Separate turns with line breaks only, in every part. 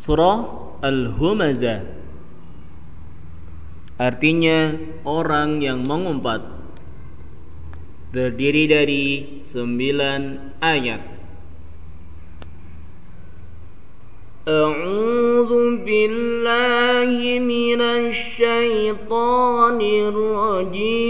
surah Al-Humazah artinya orang yang mengumpat terdiri dari sembilan ayat
أعوذ بالله من الشيطان الرجيم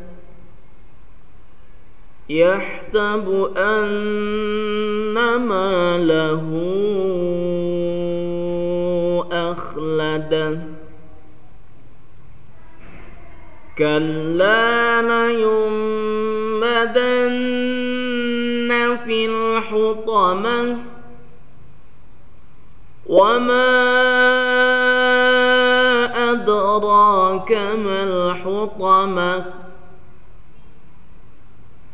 يحسب أن ماله أخلده كلا لينبذن في الحطمة. وما أدراك ما الحطمة.